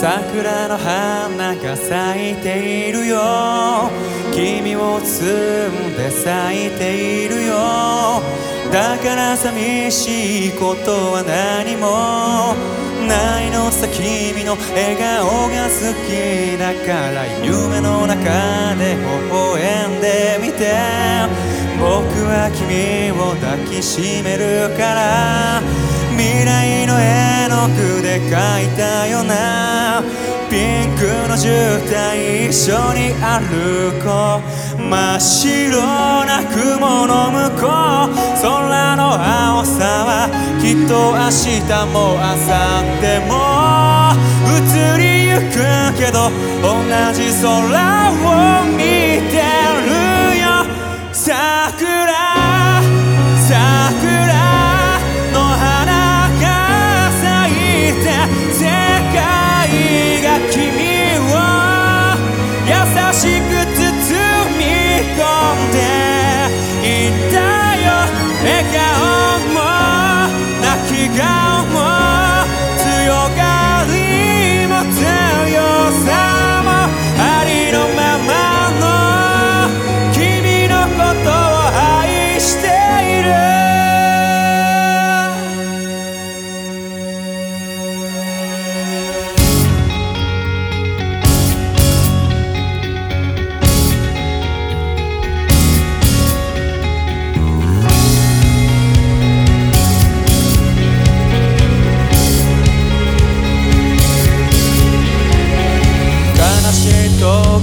桜の花が咲いているよ。君を摘んで咲いているよ。だから寂しいことは何も。ないのさ君の笑顔が好きだから。夢の中で微笑んでみて。僕は君を抱きしめるから。未来の絵の具で描いたよな。ピンクの絨毯一緒に歩こう。真っ白な雲の向こう。空の青さはきっと明日も明後日も。移りゆくけど同じ空を見てるよ。桜優し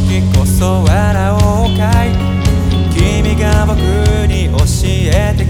時こそ笑おうかい。君が僕に教えて